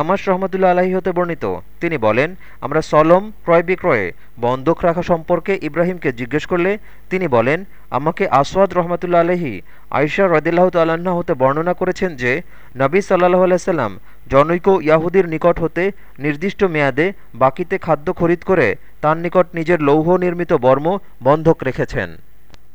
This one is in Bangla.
আমাস রহমতুল্লা আলাহি হতে বর্ণিত। তিনি বলেন, আমরা সলম, ক্রয় বিক্রয়ে বন্ধক রাখা সম্পর্কে ইব্রাহিমকে জিজ্ঞেস করলে তিনি বলেন, আমাকে আসওয়াদ রহমতুল্লা আলহি আয়সা রদিল্লাহ তাল্লাহ হতে বর্ণনা করেছেন যে, নবী সাল্লাহ আলাইসাল্লাম জনৈক ইয়াহুদির নিকট হতে নির্দিষ্ট মেয়াদে বাকিতে খাদ্য খরিদ করে তার নিকট নিজের লৌহ নির্মিত বর্ম বন্ধক রেখেছেন।